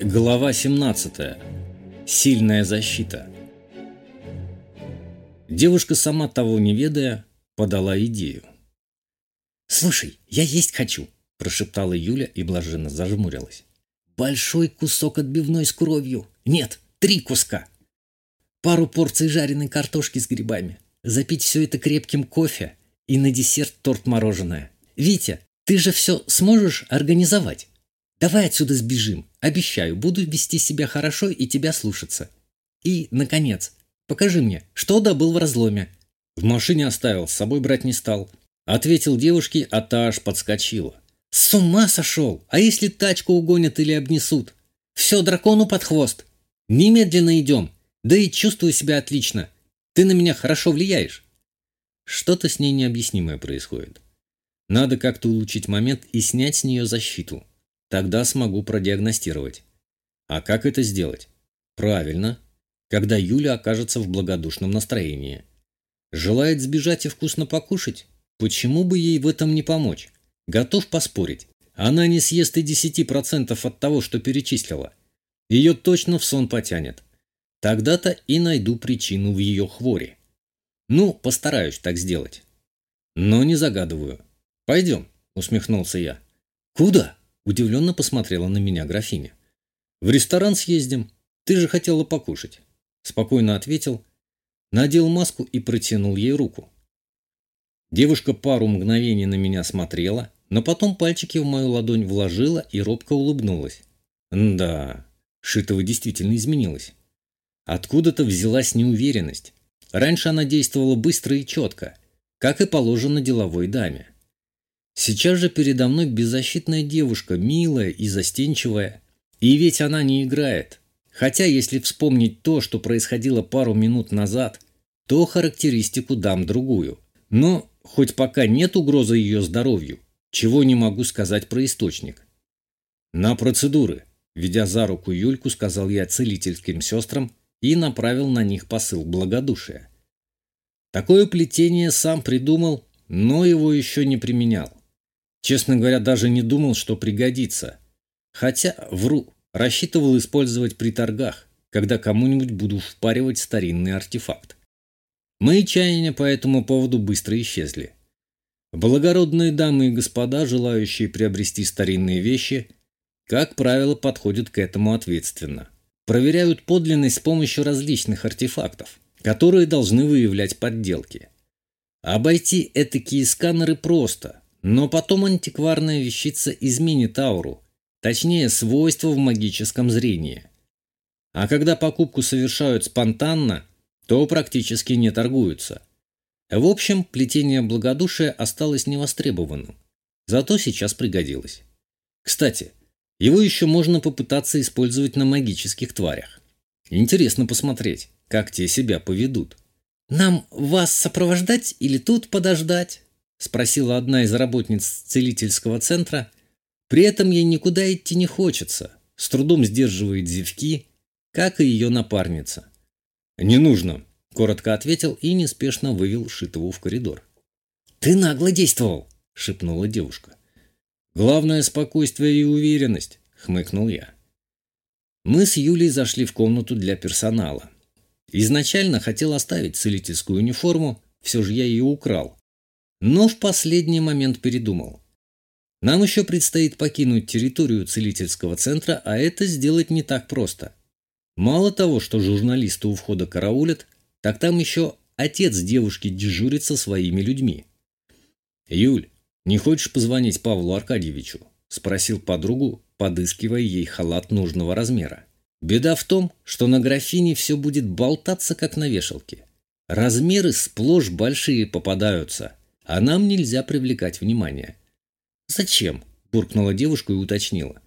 Глава 17. Сильная защита. Девушка, сама того не ведая, подала идею. «Слушай, я есть хочу», – прошептала Юля и блаженно зажмурилась. «Большой кусок отбивной с кровью. Нет, три куска. Пару порций жареной картошки с грибами. Запить все это крепким кофе и на десерт торт-мороженое. Витя, ты же все сможешь организовать?» Давай отсюда сбежим. Обещаю, буду вести себя хорошо и тебя слушаться. И, наконец, покажи мне, что добыл в разломе. В машине оставил, с собой брать не стал. Ответил девушке, а та аж подскочила. С ума сошел! А если тачку угонят или обнесут? Все дракону под хвост. Немедленно идем. Да и чувствую себя отлично. Ты на меня хорошо влияешь. Что-то с ней необъяснимое происходит. Надо как-то улучшить момент и снять с нее защиту. Тогда смогу продиагностировать. А как это сделать? Правильно, когда Юля окажется в благодушном настроении. Желает сбежать и вкусно покушать? Почему бы ей в этом не помочь? Готов поспорить. Она не съест и 10% от того, что перечислила. Ее точно в сон потянет. Тогда-то и найду причину в ее хворе. Ну, постараюсь так сделать. Но не загадываю. Пойдем, усмехнулся я. Куда? Удивленно посмотрела на меня графиня. «В ресторан съездим. Ты же хотела покушать». Спокойно ответил, надел маску и протянул ей руку. Девушка пару мгновений на меня смотрела, но потом пальчики в мою ладонь вложила и робко улыбнулась. Да, Шитова действительно изменилась. Откуда-то взялась неуверенность. Раньше она действовала быстро и четко, как и положено деловой даме. Сейчас же передо мной беззащитная девушка, милая и застенчивая. И ведь она не играет. Хотя, если вспомнить то, что происходило пару минут назад, то характеристику дам другую. Но хоть пока нет угрозы ее здоровью, чего не могу сказать про источник. На процедуры, ведя за руку Юльку, сказал я целительским сестрам и направил на них посыл благодушия. Такое плетение сам придумал, но его еще не применял. Честно говоря, даже не думал, что пригодится. Хотя, вру, рассчитывал использовать при торгах, когда кому-нибудь буду впаривать старинный артефакт. Мои чаяния по этому поводу быстро исчезли. Благородные дамы и господа, желающие приобрести старинные вещи, как правило, подходят к этому ответственно. Проверяют подлинность с помощью различных артефактов, которые должны выявлять подделки. Обойти этакие сканеры просто – но потом антикварная вещица изменит ауру, точнее свойства в магическом зрении. А когда покупку совершают спонтанно, то практически не торгуются. В общем, плетение благодушия осталось невостребованным, зато сейчас пригодилось. Кстати, его еще можно попытаться использовать на магических тварях. Интересно посмотреть, как те себя поведут. «Нам вас сопровождать или тут подождать?» – спросила одна из работниц целительского центра. При этом ей никуда идти не хочется, с трудом сдерживает зевки, как и ее напарница. «Не нужно», – коротко ответил и неспешно вывел Шитову в коридор. «Ты нагло действовал», – шепнула девушка. «Главное – спокойствие и уверенность», – хмыкнул я. Мы с Юлей зашли в комнату для персонала. Изначально хотел оставить целительскую униформу, все же я ее украл, но в последний момент передумал. Нам еще предстоит покинуть территорию целительского центра, а это сделать не так просто. Мало того, что журналисты у входа караулят, так там еще отец девушки дежурит со своими людьми. «Юль, не хочешь позвонить Павлу Аркадьевичу?» – спросил подругу, подыскивая ей халат нужного размера. Беда в том, что на графине все будет болтаться, как на вешалке. Размеры сплошь большие попадаются – а нам нельзя привлекать внимание. «Зачем?» – буркнула девушка и уточнила.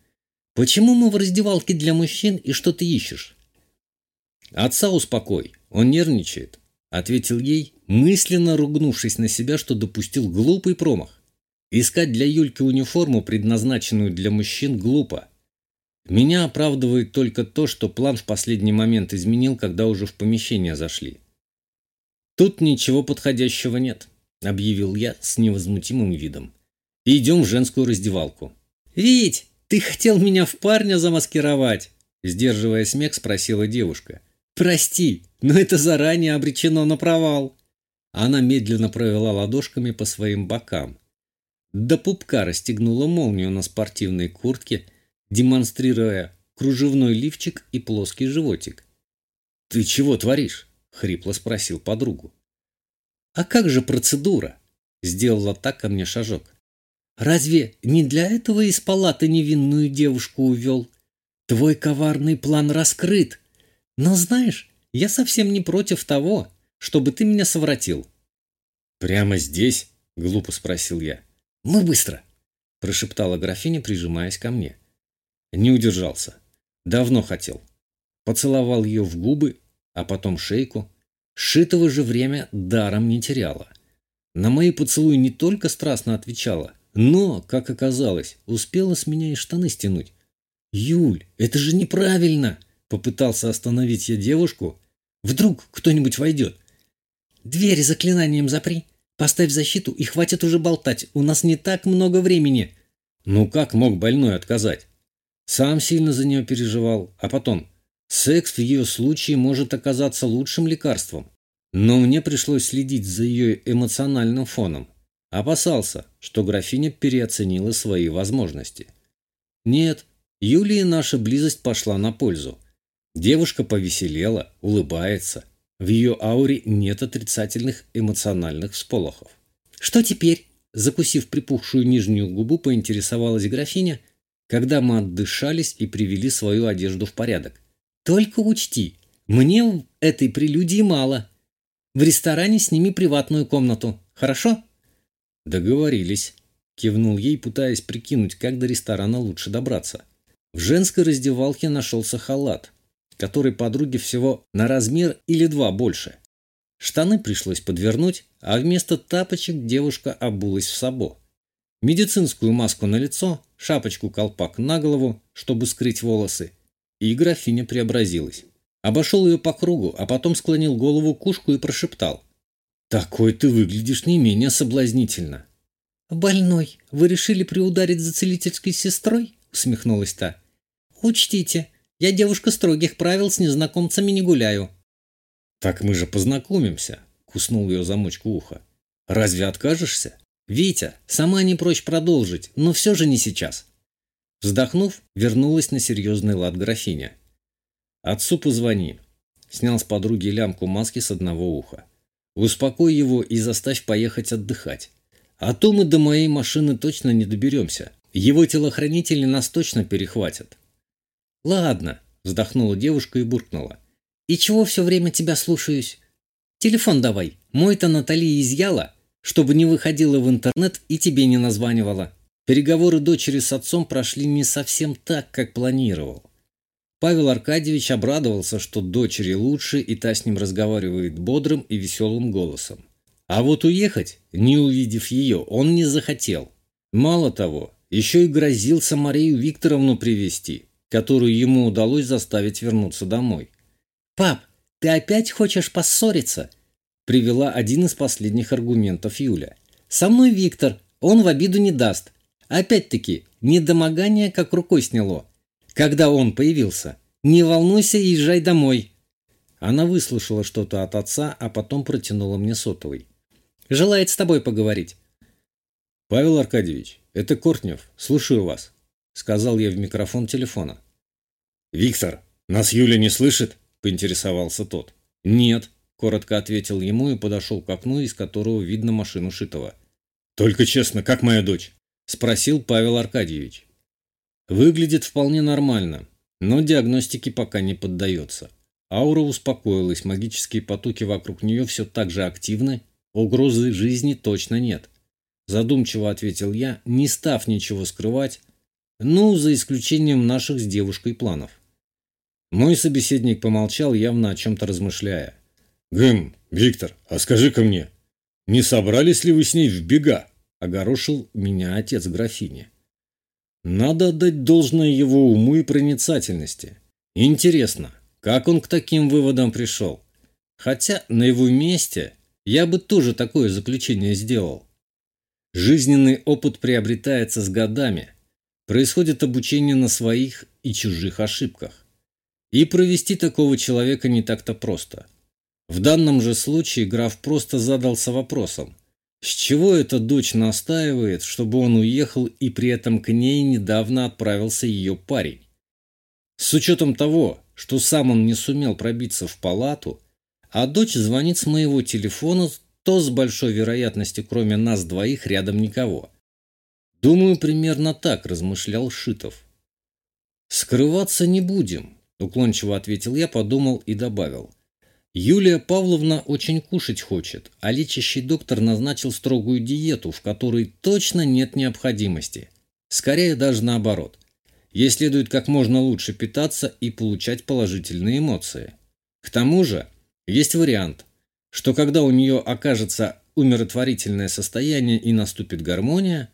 «Почему мы в раздевалке для мужчин и что ты ищешь?» «Отца успокой, он нервничает», – ответил ей, мысленно ругнувшись на себя, что допустил глупый промах. Искать для Юльки униформу, предназначенную для мужчин, глупо. Меня оправдывает только то, что план в последний момент изменил, когда уже в помещение зашли. Тут ничего подходящего нет. – объявил я с невозмутимым видом. «Идем в женскую раздевалку». «Вить, ты хотел меня в парня замаскировать?» Сдерживая смех, спросила девушка. «Прости, но это заранее обречено на провал». Она медленно провела ладошками по своим бокам. До пупка расстегнула молнию на спортивной куртке, демонстрируя кружевной лифчик и плоский животик. «Ты чего творишь?» — хрипло спросил подругу. «А как же процедура?» — сделала так ко мне шажок. «Разве не для этого из палаты невинную девушку увел? Твой коварный план раскрыт. Но знаешь, я совсем не против того, чтобы ты меня совратил». «Прямо здесь?» — глупо спросил я. «Мы быстро!» — прошептала графиня, прижимаясь ко мне. Не удержался. Давно хотел. Поцеловал ее в губы, а потом шейку. Шитого же время даром не теряла. На мои поцелуи не только страстно отвечала, но, как оказалось, успела с меня и штаны стянуть. «Юль, это же неправильно!» — попытался остановить я девушку. «Вдруг кто-нибудь войдет?» «Двери заклинанием запри!» Поставь защиту и хватит уже болтать, у нас не так много времени. Ну как мог больной отказать? Сам сильно за нее переживал, а потом, секс в ее случае может оказаться лучшим лекарством. Но мне пришлось следить за ее эмоциональным фоном. Опасался, что графиня переоценила свои возможности. Нет, Юлии наша близость пошла на пользу. Девушка повеселела, улыбается, в ее ауре нет отрицательных эмоциональных всполохов. «Что теперь?» Закусив припухшую нижнюю губу, поинтересовалась графиня, когда мы отдышались и привели свою одежду в порядок. «Только учти, мне этой прелюдии мало. В ресторане сними приватную комнату, хорошо?» «Договорились», — кивнул ей, пытаясь прикинуть, как до ресторана лучше добраться. В женской раздевалке нашелся халат, который подруге всего на размер или два больше. Штаны пришлось подвернуть, а вместо тапочек девушка обулась в сабо. Медицинскую маску на лицо, шапочку-колпак на голову, чтобы скрыть волосы, и графиня преобразилась. Обошел ее по кругу, а потом склонил голову к ушку и прошептал. «Такой ты выглядишь не менее соблазнительно». «Больной, вы решили приударить за целительской сестрой?» усмехнулась та. «Учтите, я девушка строгих правил, с незнакомцами не гуляю». «Так мы же познакомимся», — куснул ее замочку уха. «Разве откажешься?» «Витя, сама не прочь продолжить, но все же не сейчас». Вздохнув, вернулась на серьезный лад графиня. «Отцу позвони». Снял с подруги лямку маски с одного уха. «Успокой его и заставь поехать отдыхать. А то мы до моей машины точно не доберемся. Его телохранители нас точно перехватят. «Ладно», — вздохнула девушка и буркнула. «И чего все время тебя слушаюсь? Телефон давай. Мой-то Натали изъяла, чтобы не выходила в интернет и тебе не названивала». Переговоры дочери с отцом прошли не совсем так, как планировал. Павел Аркадьевич обрадовался, что дочери лучше, и та с ним разговаривает бодрым и веселым голосом. А вот уехать, не увидев ее, он не захотел. Мало того, еще и грозился Марию Викторовну привести которую ему удалось заставить вернуться домой. «Пап, ты опять хочешь поссориться?» привела один из последних аргументов Юля. «Со мной Виктор, он в обиду не даст. Опять-таки, недомогание как рукой сняло. Когда он появился, не волнуйся и езжай домой». Она выслушала что-то от отца, а потом протянула мне сотовый. «Желает с тобой поговорить». «Павел Аркадьевич, это Кортнев, слушаю вас» сказал я в микрофон телефона. «Виктор, нас Юля не слышит?» – поинтересовался тот. «Нет», – коротко ответил ему и подошел к окну, из которого видно машину Шитова. «Только честно, как моя дочь?» – спросил Павел Аркадьевич. «Выглядит вполне нормально, но диагностике пока не поддается. Аура успокоилась, магические потоки вокруг нее все так же активны, угрозы жизни точно нет». Задумчиво ответил я, не став ничего скрывать, ну, за исключением наших с девушкой планов. Мой собеседник помолчал, явно о чем-то размышляя. «Гэм, Виктор, а скажи-ка мне, не собрались ли вы с ней в бега?» – огорошил меня отец графини. Надо отдать должное его уму и проницательности. Интересно, как он к таким выводам пришел? Хотя на его месте я бы тоже такое заключение сделал. Жизненный опыт приобретается с годами – Происходит обучение на своих и чужих ошибках. И провести такого человека не так-то просто. В данном же случае граф просто задался вопросом, с чего эта дочь настаивает, чтобы он уехал и при этом к ней недавно отправился ее парень? С учетом того, что сам он не сумел пробиться в палату, а дочь звонит с моего телефона, то с большой вероятностью кроме нас двоих рядом никого. Думаю, примерно так размышлял Шитов. «Скрываться не будем», – уклончиво ответил я, подумал и добавил. «Юлия Павловна очень кушать хочет, а лечащий доктор назначил строгую диету, в которой точно нет необходимости. Скорее даже наоборот. Ей следует как можно лучше питаться и получать положительные эмоции. К тому же, есть вариант, что когда у нее окажется умиротворительное состояние и наступит гармония,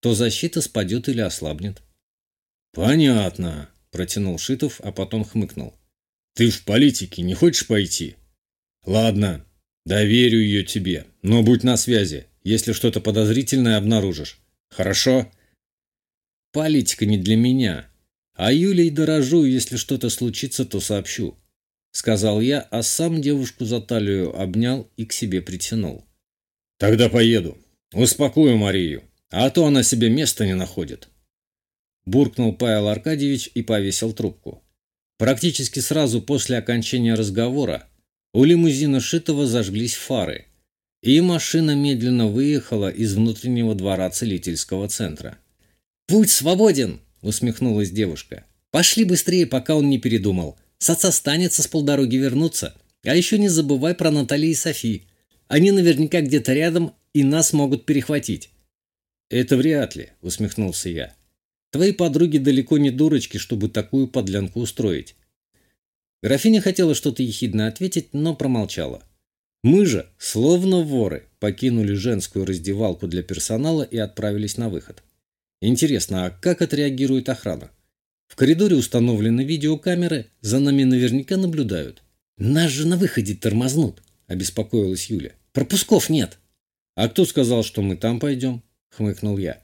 то защита спадет или ослабнет. «Понятно», – протянул Шитов, а потом хмыкнул. «Ты в политике не хочешь пойти?» «Ладно, доверю ее тебе, но будь на связи, если что-то подозрительное обнаружишь. Хорошо?» «Политика не для меня, а Юлей дорожу, если что-то случится, то сообщу сказал я, а сам девушку за талию обнял и к себе притянул. Тогда поеду. Успокою Марию, а то она себе места не находит. Буркнул Павел Аркадьевич и повесил трубку. Практически сразу после окончания разговора у лимузина Шитова зажглись фары, и машина медленно выехала из внутреннего двора целительского центра. «Путь свободен!» – усмехнулась девушка. «Пошли быстрее, пока он не передумал. С отца станется с полдороги вернуться. А еще не забывай про Натали и Софи. Они наверняка где-то рядом и нас могут перехватить. «Это вряд ли», — усмехнулся я. «Твои подруги далеко не дурочки, чтобы такую подлянку устроить». Графиня хотела что-то ехидно ответить, но промолчала. Мы же, словно воры, покинули женскую раздевалку для персонала и отправились на выход. Интересно, а как отреагирует охрана? В коридоре установлены видеокамеры, за нами наверняка наблюдают. «Нас же на выходе тормознут», – обеспокоилась Юля. «Пропусков нет». «А кто сказал, что мы там пойдем?» – хмыкнул я.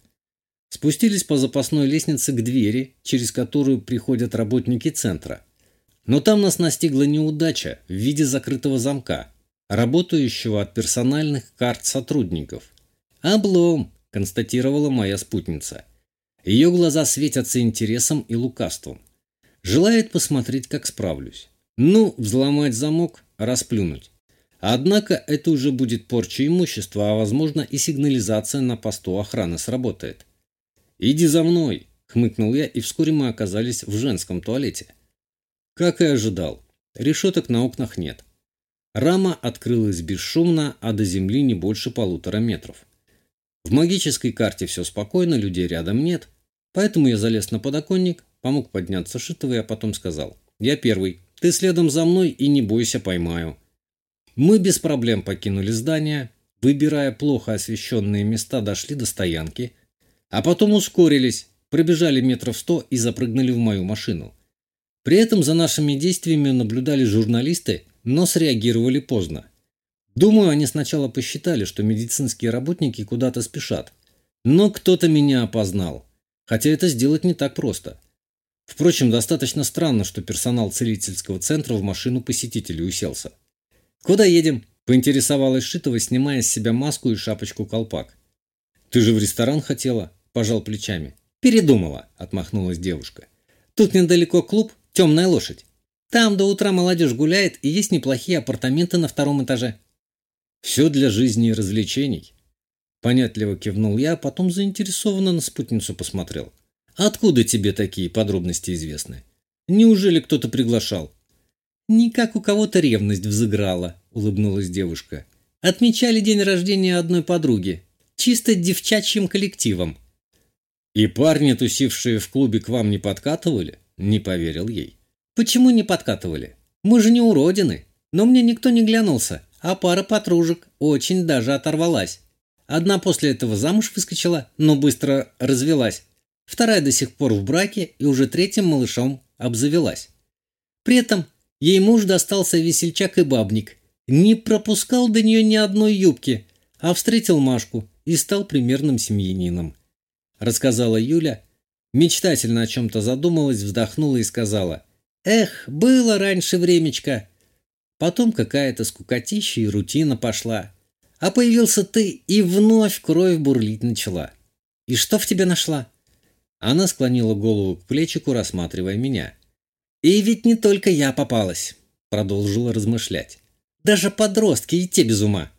Спустились по запасной лестнице к двери, через которую приходят работники центра. Но там нас настигла неудача в виде закрытого замка, работающего от персональных карт сотрудников. «Облом», – констатировала моя спутница. Ее глаза светятся интересом и лукавством. Желает посмотреть, как справлюсь. Ну, взломать замок, расплюнуть. Однако это уже будет порча имущества, а возможно и сигнализация на посту охраны сработает. «Иди за мной!» – хмыкнул я, и вскоре мы оказались в женском туалете. Как и ожидал, решеток на окнах нет. Рама открылась бесшумно, а до земли не больше полутора метров. В магической карте все спокойно, людей рядом нет, поэтому я залез на подоконник, помог подняться Шитовой, а потом сказал «Я первый, ты следом за мной и не бойся, поймаю». Мы без проблем покинули здание, выбирая плохо освещенные места, дошли до стоянки, а потом ускорились, пробежали метров сто и запрыгнули в мою машину. При этом за нашими действиями наблюдали журналисты, но среагировали поздно. Думаю, они сначала посчитали, что медицинские работники куда-то спешат. Но кто-то меня опознал. Хотя это сделать не так просто. Впрочем, достаточно странно, что персонал целительского центра в машину посетителей уселся. «Куда едем?» – поинтересовалась Шитова, снимая с себя маску и шапочку-колпак. «Ты же в ресторан хотела?» – пожал плечами. «Передумала», – отмахнулась девушка. «Тут недалеко клуб «Темная лошадь». Там до утра молодежь гуляет и есть неплохие апартаменты на втором этаже». Все для жизни и развлечений. Понятливо кивнул я, а потом заинтересованно на спутницу посмотрел. Откуда тебе такие подробности известны? Неужели кто-то приглашал? Никак у кого-то ревность взыграла, улыбнулась девушка. Отмечали день рождения одной подруги. Чисто девчачьим коллективом. И парни, тусившие в клубе, к вам не подкатывали? Не поверил ей. Почему не подкатывали? Мы же не уродины. Но мне никто не глянулся а пара подружек очень даже оторвалась. Одна после этого замуж выскочила, но быстро развелась. Вторая до сих пор в браке и уже третьим малышом обзавелась. При этом ей муж достался весельчак и бабник. Не пропускал до нее ни одной юбки, а встретил Машку и стал примерным семьянином. Рассказала Юля, мечтательно о чем-то задумалась, вздохнула и сказала, Эх, было раньше времечко. Потом какая-то скукотища и рутина пошла. А появился ты, и вновь кровь бурлить начала. И что в тебе нашла? Она склонила голову к плечику, рассматривая меня. И ведь не только я попалась, продолжила размышлять. Даже подростки и те без ума.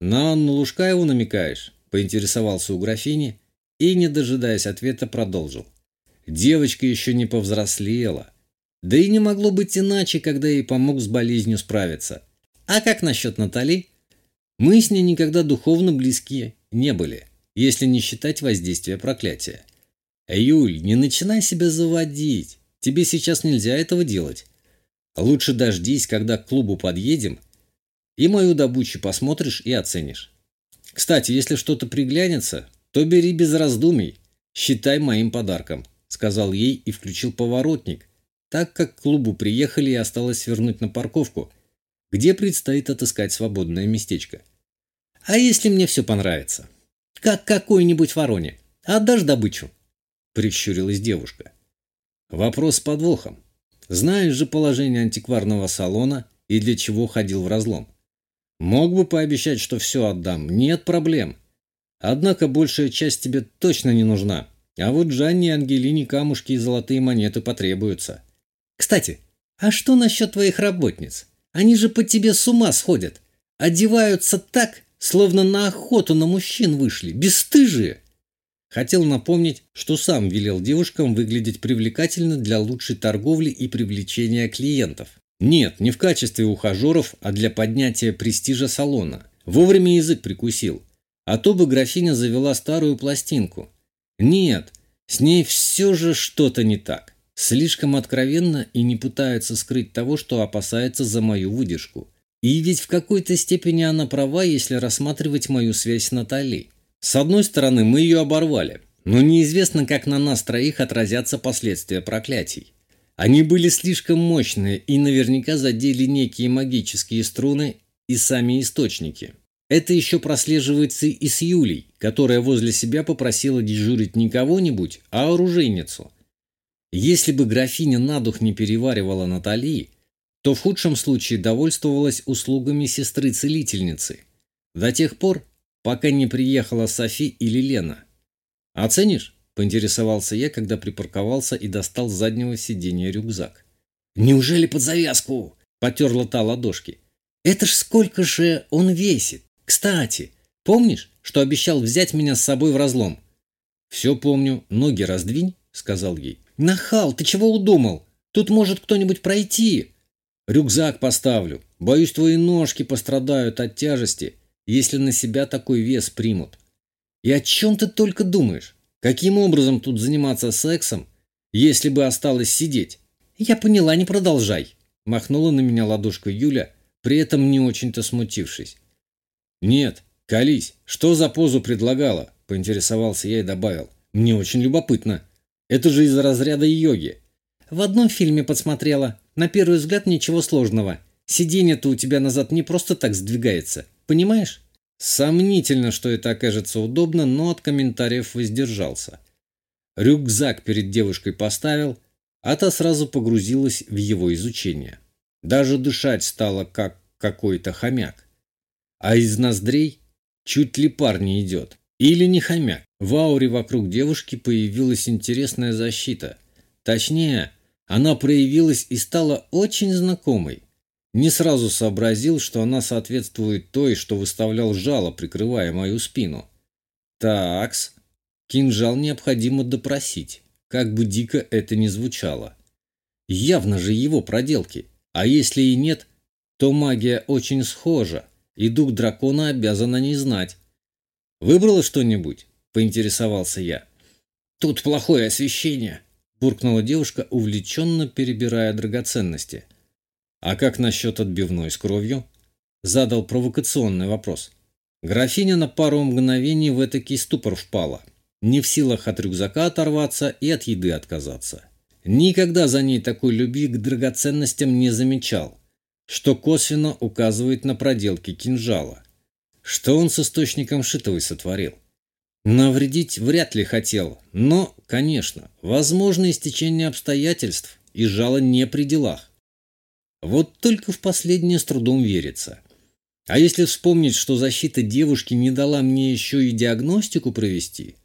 На Анну Лужкаеву намекаешь? Поинтересовался у графини и, не дожидаясь ответа, продолжил. Девочка еще не повзрослела. Да и не могло быть иначе, когда ей помог с болезнью справиться. А как насчет Натали? Мы с ней никогда духовно близки не были, если не считать воздействия проклятия. Юль, не начинай себя заводить. Тебе сейчас нельзя этого делать. Лучше дождись, когда к клубу подъедем, и мою добычу посмотришь и оценишь. Кстати, если что-то приглянется, то бери без раздумий, считай моим подарком, сказал ей и включил поворотник, так как к клубу приехали и осталось свернуть на парковку, где предстоит отыскать свободное местечко. А если мне все понравится? Как какой-нибудь вороне. Отдашь добычу? Прищурилась девушка. Вопрос с подвохом. Знаешь же положение антикварного салона и для чего ходил в разлом. Мог бы пообещать, что все отдам, нет проблем. Однако большая часть тебе точно не нужна. А вот Жанне Ангелине камушки и золотые монеты потребуются. Кстати, а что насчет твоих работниц? Они же по тебе с ума сходят. Одеваются так, словно на охоту на мужчин вышли. Бесстыжие. Хотел напомнить, что сам велел девушкам выглядеть привлекательно для лучшей торговли и привлечения клиентов. Нет, не в качестве ухажеров, а для поднятия престижа салона. Вовремя язык прикусил. А то бы графиня завела старую пластинку. Нет, с ней все же что-то не так. Слишком откровенно и не пытается скрыть того, что опасается за мою выдержку. И ведь в какой-то степени она права, если рассматривать мою связь с Натальей. С одной стороны, мы ее оборвали, но неизвестно, как на нас троих отразятся последствия проклятий. Они были слишком мощные и наверняка задели некие магические струны и сами источники. Это еще прослеживается и с Юлей, которая возле себя попросила дежурить не кого-нибудь, а оружейницу – если бы графиня на дух не переваривала Натали, то в худшем случае довольствовалась услугами сестры-целительницы. До тех пор, пока не приехала Софи или Лена. «Оценишь?» – поинтересовался я, когда припарковался и достал с заднего сиденья рюкзак. «Неужели под завязку?» – потерла та ладошки. «Это ж сколько же он весит! Кстати, помнишь, что обещал взять меня с собой в разлом?» «Все помню. Ноги раздвинь», – сказал ей. «Нахал, ты чего удумал? Тут может кто-нибудь пройти». «Рюкзак поставлю. Боюсь, твои ножки пострадают от тяжести, если на себя такой вес примут. И о чем ты только думаешь? Каким образом тут заниматься сексом, если бы осталось сидеть?» «Я поняла, не продолжай», – махнула на меня ладошкой Юля, при этом не очень-то смутившись. «Нет, колись, что за позу предлагала?» – поинтересовался я и добавил. «Мне очень любопытно». Это же из разряда йоги. В одном фильме подсмотрела. На первый взгляд ничего сложного. Сиденье-то у тебя назад не просто так сдвигается. Понимаешь? Сомнительно, что это окажется удобно, но от комментариев воздержался. Рюкзак перед девушкой поставил, а та сразу погрузилась в его изучение. Даже дышать стало как какой-то хомяк. А из ноздрей чуть ли пар не идет. Или не хомяк. В ауре вокруг девушки появилась интересная защита. Точнее, она проявилась и стала очень знакомой. Не сразу сообразил, что она соответствует той, что выставлял жало, прикрывая мою спину. Такс, кинжал необходимо допросить, как бы дико это ни звучало. Явно же его проделки, а если и нет, то магия очень схожа, и дух дракона обязан о ней знать. «Выбрала что-нибудь?» – поинтересовался я. «Тут плохое освещение», – буркнула девушка, увлеченно перебирая драгоценности. «А как насчет отбивной с кровью?» – задал провокационный вопрос. Графиня на пару мгновений в этакий ступор впала, не в силах от рюкзака оторваться и от еды отказаться. Никогда за ней такой любви к драгоценностям не замечал, что косвенно указывает на проделки кинжала – что он с источником Шитовой сотворил? Навредить вряд ли хотел, но, конечно, возможно истечение обстоятельств и жало не при делах. Вот только в последнее с трудом верится. А если вспомнить, что защита девушки не дала мне еще и диагностику провести,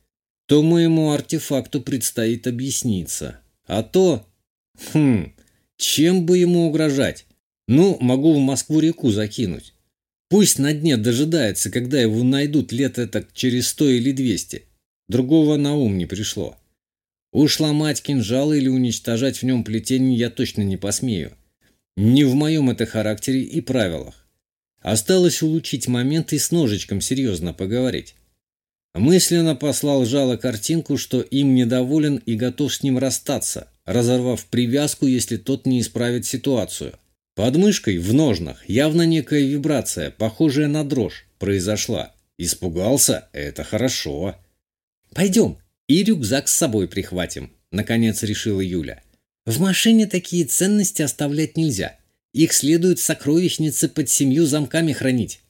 то моему артефакту предстоит объясниться. А то... Хм, чем бы ему угрожать? Ну, могу в Москву-реку закинуть. Пусть на дне дожидается, когда его найдут лет это через сто или двести. Другого на ум не пришло. Уж ломать кинжал или уничтожать в нем плетение я точно не посмею. Не в моем это характере и правилах. Осталось улучшить момент и с ножичком серьезно поговорить. Мысленно послал жало картинку, что им недоволен и готов с ним расстаться, разорвав привязку, если тот не исправит ситуацию. Под мышкой, в ножнах, явно некая вибрация, похожая на дрожь, произошла. Испугался? Это хорошо. «Пойдем, и рюкзак с собой прихватим», — наконец решила Юля. «В машине такие ценности оставлять нельзя. Их следует в сокровищнице под семью замками хранить».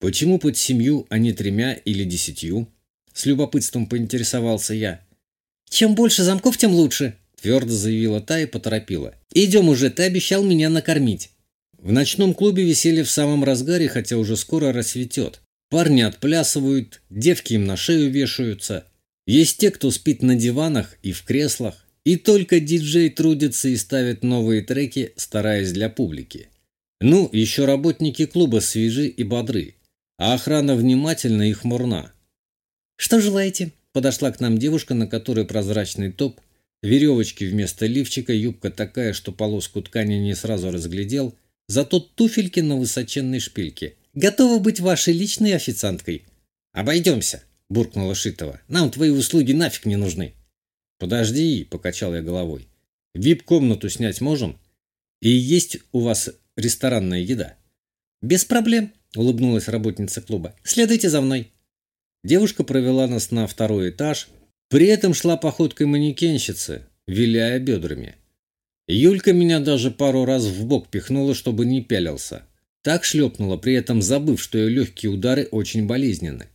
«Почему под семью, а не тремя или десятью?» С любопытством поинтересовался я. «Чем больше замков, тем лучше», — твердо заявила та и поторопила. «Идем уже, ты обещал меня накормить». В ночном клубе веселье в самом разгаре, хотя уже скоро рассветет. Парни отплясывают, девки им на шею вешаются. Есть те, кто спит на диванах и в креслах. И только диджей трудится и ставит новые треки, стараясь для публики. Ну, еще работники клуба свежи и бодры а охрана внимательна и хмурна. «Что желаете?» – подошла к нам девушка, на которой прозрачный топ, веревочки вместо лифчика, юбка такая, что полоску ткани не сразу разглядел, зато туфельки на высоченной шпильке. «Готова быть вашей личной официанткой?» «Обойдемся», – буркнула Шитова. «Нам твои услуги нафиг не нужны». «Подожди», – покачал я головой. «Вип-комнату снять можем? И есть у вас ресторанная еда?» «Без проблем», – улыбнулась работница клуба. «Следуйте за мной». Девушка провела нас на второй этаж, при этом шла походкой манекенщицы, виляя бедрами. Юлька меня даже пару раз в бок пихнула, чтобы не пялился. Так шлепнула, при этом забыв, что ее легкие удары очень болезненны.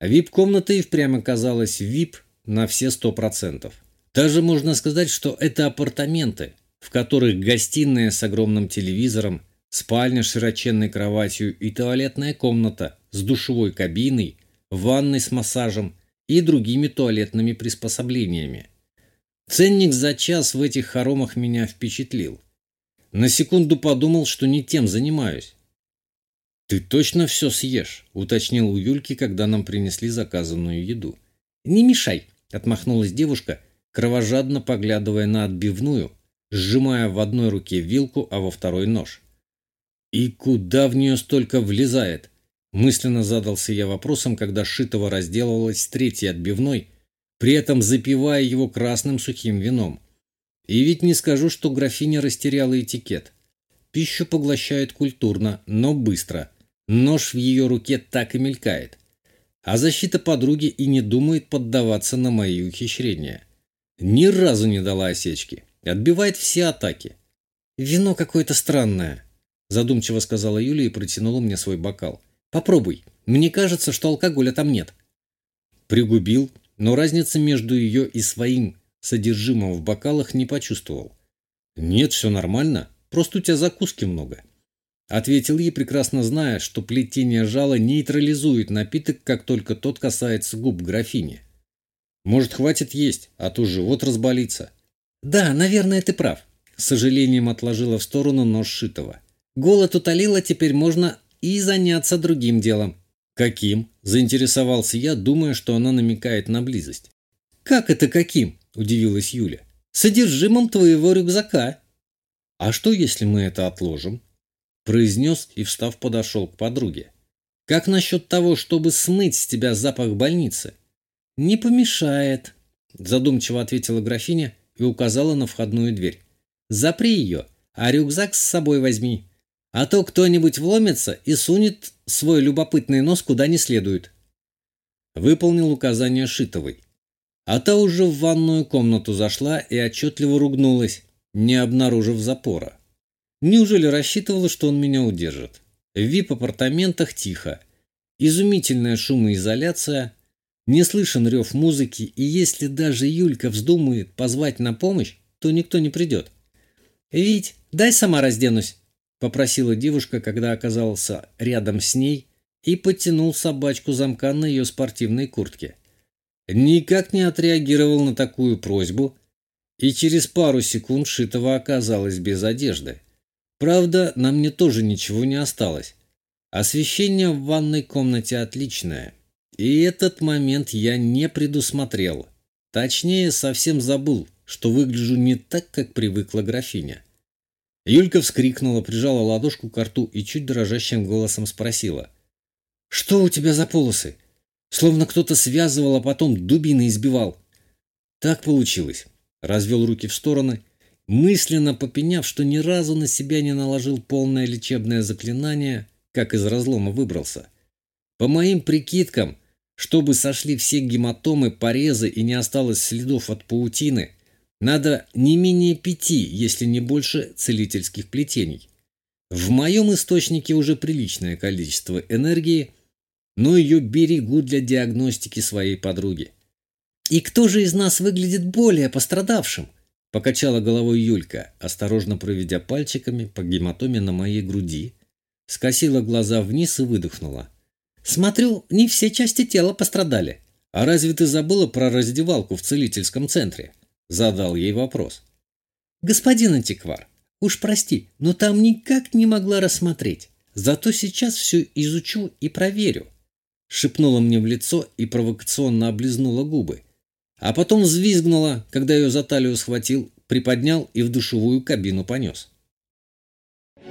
Вип-комната и впрямь оказалась вип на все сто процентов. Даже можно сказать, что это апартаменты, в которых гостиная с огромным телевизором, Спальня с широченной кроватью и туалетная комната с душевой кабиной, ванной с массажем и другими туалетными приспособлениями. Ценник за час в этих хоромах меня впечатлил. На секунду подумал, что не тем занимаюсь. «Ты точно все съешь?» – уточнил у Юльки, когда нам принесли заказанную еду. «Не мешай!» – отмахнулась девушка, кровожадно поглядывая на отбивную, сжимая в одной руке вилку, а во второй нож. «И куда в нее столько влезает?» Мысленно задался я вопросом, когда Шитова разделывалась с третьей отбивной, при этом запивая его красным сухим вином. И ведь не скажу, что графиня растеряла этикет. Пищу поглощает культурно, но быстро. Нож в ее руке так и мелькает. А защита подруги и не думает поддаваться на мои ухищрения. Ни разу не дала осечки. Отбивает все атаки. «Вино какое-то странное», задумчиво сказала Юля и протянула мне свой бокал. Попробуй. Мне кажется, что алкоголя там нет. Пригубил, но разницы между ее и своим содержимым в бокалах не почувствовал. Нет, все нормально, просто у тебя закуски много. Ответил ей, прекрасно зная, что плетение жала нейтрализует напиток, как только тот касается губ графини. Может, хватит есть, а то живот разболится. Да, наверное, ты прав. С сожалением отложила в сторону нож Шитова. Голод утолила, теперь можно и заняться другим делом. Каким? Заинтересовался я, думая, что она намекает на близость. Как это каким? Удивилась Юля. Содержимым твоего рюкзака. А что, если мы это отложим? Произнес и, встав, подошел к подруге. Как насчет того, чтобы смыть с тебя запах больницы? Не помешает, задумчиво ответила графиня и указала на входную дверь. Запри ее, а рюкзак с собой возьми. А то кто-нибудь вломится и сунет свой любопытный нос куда не следует. Выполнил указание Шитовой. А та уже в ванную комнату зашла и отчетливо ругнулась, не обнаружив запора. Неужели рассчитывала, что он меня удержит? В вип-апартаментах тихо. Изумительная шумоизоляция, не слышен рев музыки, и если даже Юлька вздумает позвать на помощь, то никто не придет. «Вить, дай сама разденусь», — попросила девушка, когда оказался рядом с ней и потянул собачку замка на ее спортивной куртке. Никак не отреагировал на такую просьбу, и через пару секунд Шитова оказалась без одежды. Правда, на мне тоже ничего не осталось. Освещение в ванной комнате отличное, и этот момент я не предусмотрел. Точнее, совсем забыл, что выгляжу не так, как привыкла графиня. Юлька вскрикнула, прижала ладошку к рту и чуть дрожащим голосом спросила. «Что у тебя за полосы? Словно кто-то связывал, а потом дубиной избивал». «Так получилось», — развел руки в стороны, мысленно попеняв, что ни разу на себя не наложил полное лечебное заклинание, как из разлома выбрался. По моим прикидкам, чтобы сошли все гематомы, порезы и не осталось следов от паутины, надо не менее пяти, если не больше, целительских плетений. В моем источнике уже приличное количество энергии, но ее берегу для диагностики своей подруги. «И кто же из нас выглядит более пострадавшим?» – покачала головой Юлька, осторожно проведя пальчиками по гематоме на моей груди, скосила глаза вниз и выдохнула. «Смотрю, не все части тела пострадали. А разве ты забыла про раздевалку в целительском центре?» Задал ей вопрос. «Господин антиквар, уж прости, но там никак не могла рассмотреть. Зато сейчас все изучу и проверю». Шепнула мне в лицо и провокационно облизнула губы. А потом взвизгнула, когда ее за талию схватил, приподнял и в душевую кабину понес.